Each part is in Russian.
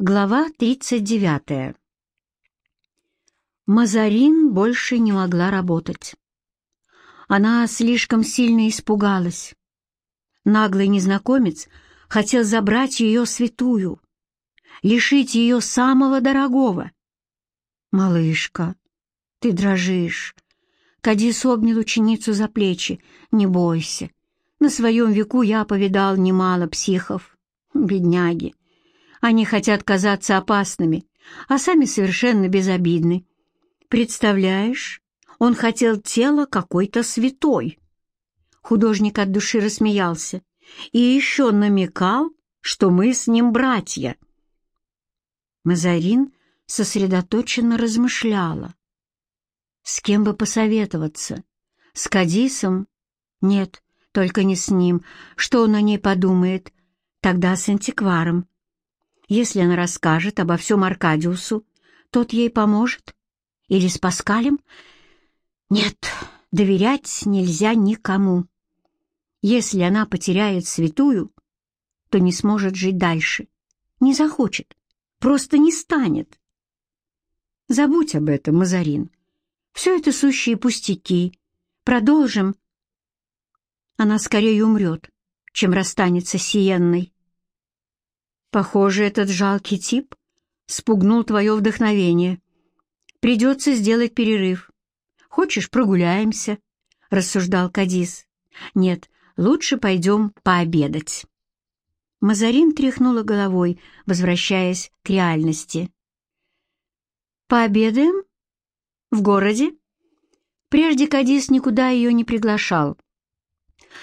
Глава 39. Мазарин больше не могла работать. Она слишком сильно испугалась. Наглый незнакомец хотел забрать ее святую, лишить ее самого дорогого. «Малышка, ты дрожишь». Кадис обнял ученицу за плечи. «Не бойся. На своем веку я повидал немало психов. Бедняги. Они хотят казаться опасными, а сами совершенно безобидны. Представляешь, он хотел тело какой-то святой. Художник от души рассмеялся и еще намекал, что мы с ним братья. Мазарин сосредоточенно размышляла. С кем бы посоветоваться? С Кадисом? Нет, только не с ним. Что он о ней подумает? Тогда с антикваром. Если она расскажет обо всем Аркадиусу, тот ей поможет? Или с Паскалем? Нет, доверять нельзя никому. Если она потеряет святую, то не сможет жить дальше. Не захочет, просто не станет. Забудь об этом, Мазарин. Все это сущие пустяки. Продолжим. Она скорее умрет, чем расстанется с Сиенной. Похоже, этот жалкий тип спугнул твое вдохновение. Придется сделать перерыв. Хочешь, прогуляемся?» — рассуждал Кадис. «Нет, лучше пойдем пообедать». Мазарин тряхнула головой, возвращаясь к реальности. «Пообедаем? В городе?» Прежде Кадис никуда ее не приглашал.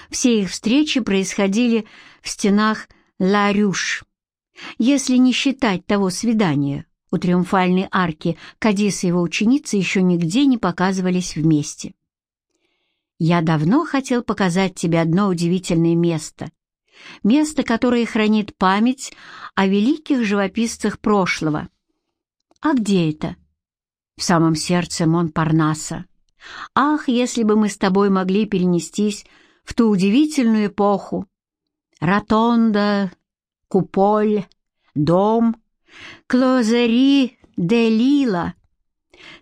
Все их встречи происходили в стенах Ла Рюш, если не считать того свидания, у Триумфальной арки Кадис и его ученицы еще нигде не показывались вместе. «Я давно хотел показать тебе одно удивительное место. Место, которое хранит память о великих живописцах прошлого. А где это?» «В самом сердце Монпарнаса. Ах, если бы мы с тобой могли перенестись в ту удивительную эпоху! Ротонда, Куполь, дом, Клозери де Лила.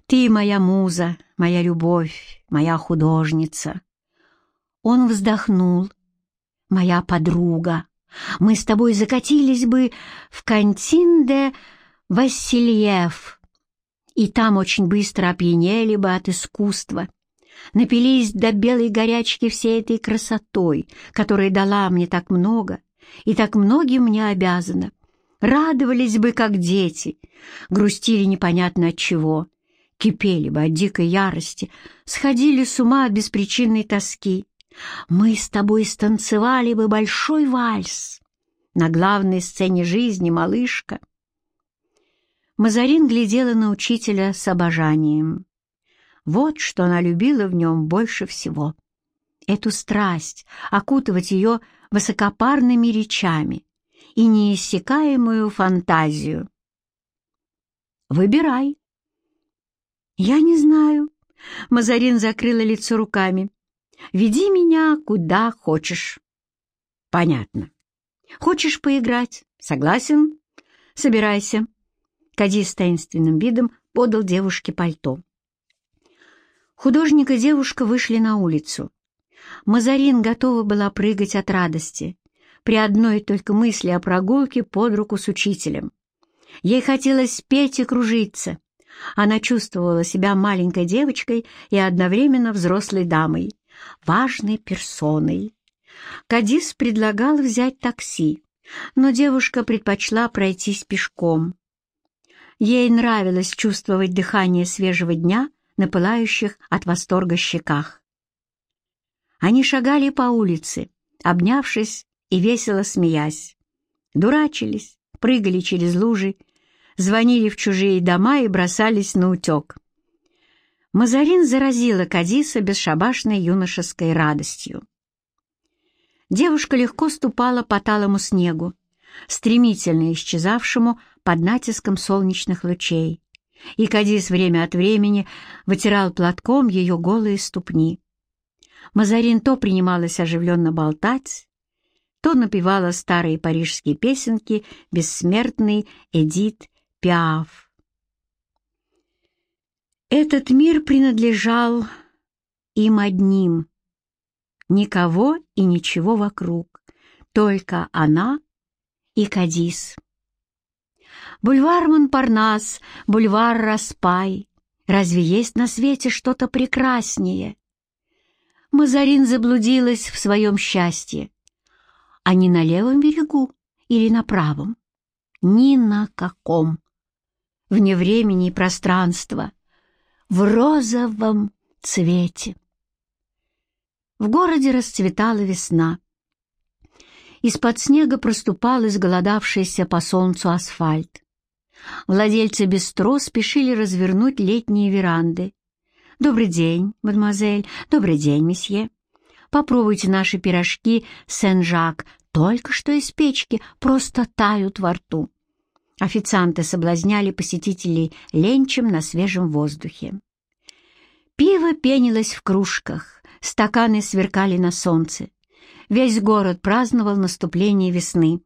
Ты моя муза, моя любовь, моя художница. Он вздохнул. Моя подруга. Мы с тобой закатились бы в Кантин де Васильев, и там очень быстро опьянели бы от искусства напились до белой горячки всей этой красотой, которая дала мне так много и так многим мне обязана. Радовались бы, как дети, грустили непонятно от чего, кипели бы от дикой ярости, сходили с ума от беспричинной тоски. Мы с тобой станцевали бы большой вальс на главной сцене жизни, малышка. Мазарин глядела на учителя с обожанием. Вот что она любила в нем больше всего. Эту страсть, окутывать ее высокопарными речами и неиссякаемую фантазию. «Выбирай». «Я не знаю». Мазарин закрыла лицо руками. «Веди меня куда хочешь». «Понятно. Хочешь поиграть? Согласен? Собирайся». Кади с таинственным видом подал девушке пальто. Художник и девушка вышли на улицу. Мазарин готова была прыгать от радости при одной только мысли о прогулке под руку с учителем. Ей хотелось петь и кружиться. Она чувствовала себя маленькой девочкой и одновременно взрослой дамой, важной персоной. Кадис предлагал взять такси, но девушка предпочла пройтись пешком. Ей нравилось чувствовать дыхание свежего дня на пылающих от восторга щеках. Они шагали по улице, обнявшись и весело смеясь. Дурачились, прыгали через лужи, звонили в чужие дома и бросались на утек. Мазарин заразила Кадиса бесшабашной юношеской радостью. Девушка легко ступала по талому снегу, стремительно исчезавшему под натиском солнечных лучей, и Кадис время от времени вытирал платком ее голые ступни. Мазарин то принималась оживленно болтать, то напевала старые парижские песенки бессмертный Эдит Пиаф. Этот мир принадлежал им одним. Никого и ничего вокруг, только она и Кадис. Бульвар Монпарнас, бульвар Распай. Разве есть на свете что-то прекраснее? Мазарин заблудилась в своем счастье. А не на левом берегу или на правом? Ни на каком. Вне времени и пространства. В розовом цвете. В городе расцветала весна. Из-под снега проступал изголодавшийся по солнцу асфальт. Владельцы бистро спешили развернуть летние веранды. «Добрый день, мадемуазель, добрый день, месье. Попробуйте наши пирожки Сен-Жак, только что из печки, просто тают во рту». Официанты соблазняли посетителей ленчем на свежем воздухе. Пиво пенилось в кружках, стаканы сверкали на солнце. Весь город праздновал наступление весны.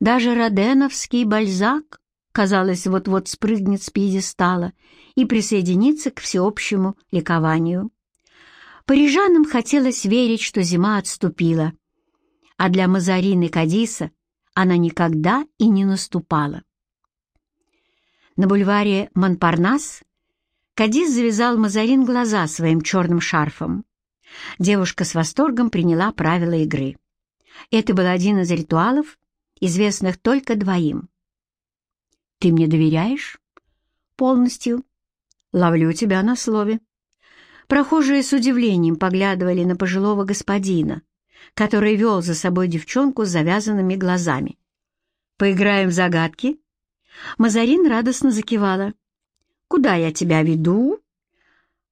Даже Роденовский Бальзак, казалось, вот-вот спрыгнет с пьедестала и присоединится к всеобщему ликованию. Парижанам хотелось верить, что зима отступила, а для Мазарины Кадиса она никогда и не наступала. На бульваре Монпарнас Кадис завязал Мазарин глаза своим черным шарфом. Девушка с восторгом приняла правила игры. Это был один из ритуалов, известных только двоим. «Ты мне доверяешь?» «Полностью. Ловлю тебя на слове». Прохожие с удивлением поглядывали на пожилого господина, который вел за собой девчонку с завязанными глазами. «Поиграем в загадки?» Мазарин радостно закивала. Куда я тебя веду?»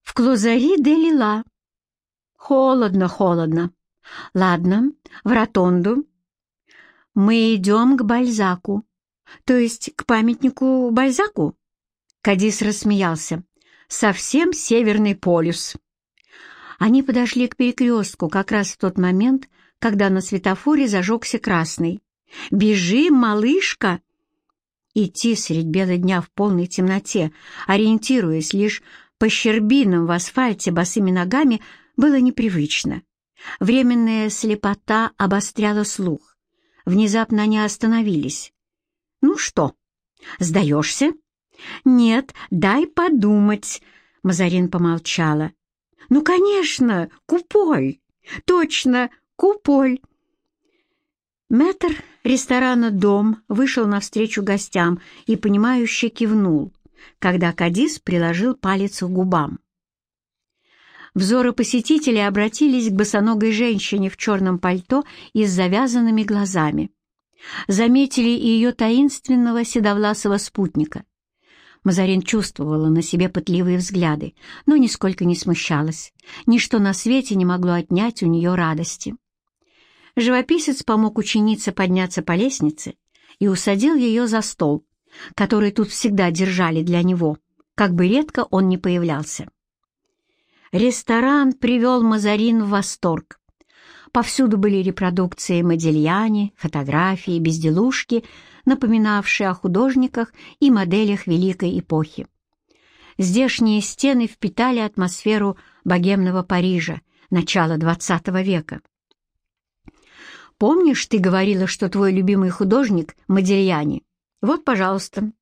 «В Клозари де Лила». «Холодно, холодно. Ладно, в ротонду. Мы идем к Бальзаку, то есть к памятнику Бальзаку?» Кадис рассмеялся. «Совсем Северный полюс». Они подошли к перекрестку как раз в тот момент, когда на светофоре зажегся красный. «Бежи, малышка!» Идти средь бела дня в полной темноте, ориентируясь лишь по щербинам в асфальте босыми ногами, было непривычно. Временная слепота обостряла слух. Внезапно они остановились. «Ну что, сдаешься?» «Нет, дай подумать», — Мазарин помолчала. «Ну, конечно, куполь! Точно, куполь!» Мэтр ресторана «Дом» вышел навстречу гостям и, понимающе кивнул, когда Кадис приложил палец к губам. Взоры посетителей обратились к босоногой женщине в черном пальто и с завязанными глазами. Заметили и ее таинственного седовласого спутника. Мазарин чувствовала на себе пытливые взгляды, но нисколько не смущалась. Ничто на свете не могло отнять у нее радости. Живописец помог ученице подняться по лестнице и усадил ее за стол, который тут всегда держали для него, как бы редко он ни появлялся. Ресторан привел Мазарин в восторг. Повсюду были репродукции Модельяни, фотографии, безделушки, напоминавшие о художниках и моделях Великой эпохи. Здешние стены впитали атмосферу богемного Парижа начала XX века. Помнишь, ты говорила, что твой любимый художник — Модельяни? Вот, пожалуйста,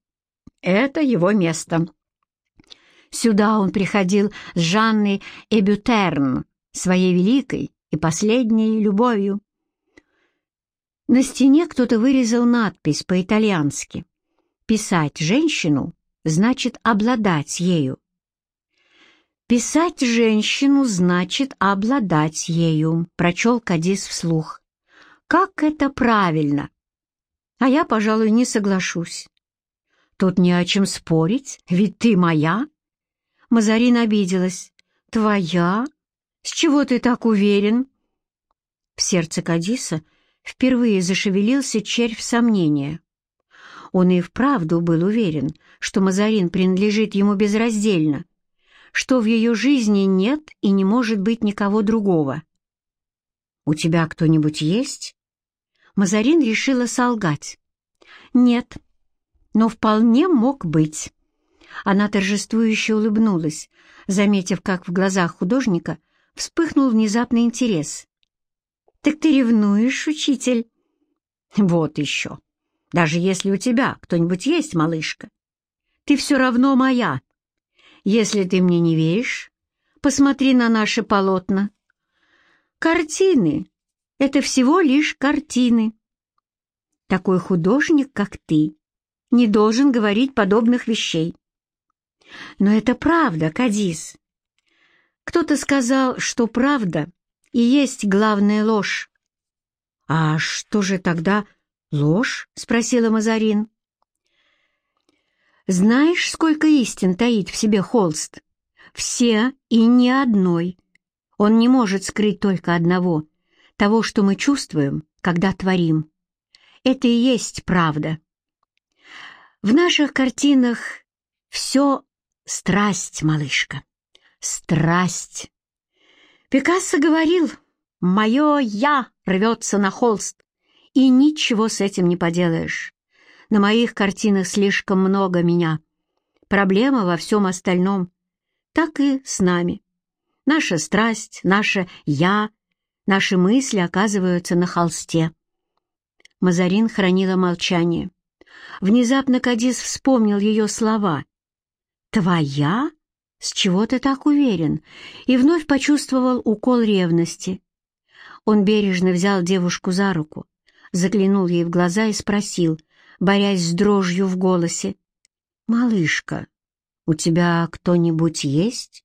это его место. Сюда он приходил с Жанной Эбютерн, своей великой и последней любовью. На стене кто-то вырезал надпись по-итальянски. «Писать женщину значит обладать ею». «Писать женщину значит обладать ею», — прочел Кадис вслух. Как это правильно? А я, пожалуй, не соглашусь. Тут не о чем спорить, ведь ты моя. Мазарин обиделась. Твоя? С чего ты так уверен? В сердце Кадиса впервые зашевелился червь сомнения. Он и вправду был уверен, что Мазарин принадлежит ему безраздельно, что в ее жизни нет и не может быть никого другого. «У тебя кто-нибудь есть?» Мазарин решила солгать. «Нет, но вполне мог быть». Она торжествующе улыбнулась, заметив, как в глазах художника вспыхнул внезапный интерес. «Так ты ревнуешь, учитель?» «Вот еще. Даже если у тебя кто-нибудь есть, малышка, ты все равно моя. Если ты мне не веришь, посмотри на наши полотна. Картины — это всего лишь картины. Такой художник, как ты, не должен говорить подобных вещей. Но это правда, Кадис. Кто-то сказал, что правда и есть главная ложь. «А что же тогда ложь?» — спросила Мазарин. «Знаешь, сколько истин таит в себе холст? Все и ни одной. Он не может скрыть только одного, того, что мы чувствуем, когда творим. Это и есть правда. В наших картинах все страсть, малышка, страсть. Пикассо говорил, «Мое «я» рвется на холст, и ничего с этим не поделаешь. На моих картинах слишком много меня. Проблема во всем остальном. Так и с нами. Наша страсть, наше «я», наши мысли оказываются на холсте. Мазарин хранила молчание. Внезапно Кадис вспомнил ее слова. «Твоя? С чего ты так уверен?» И вновь почувствовал укол ревности. Он бережно взял девушку за руку, заглянул ей в глаза и спросил, борясь с дрожью в голосе. «Малышка, у тебя кто-нибудь есть?»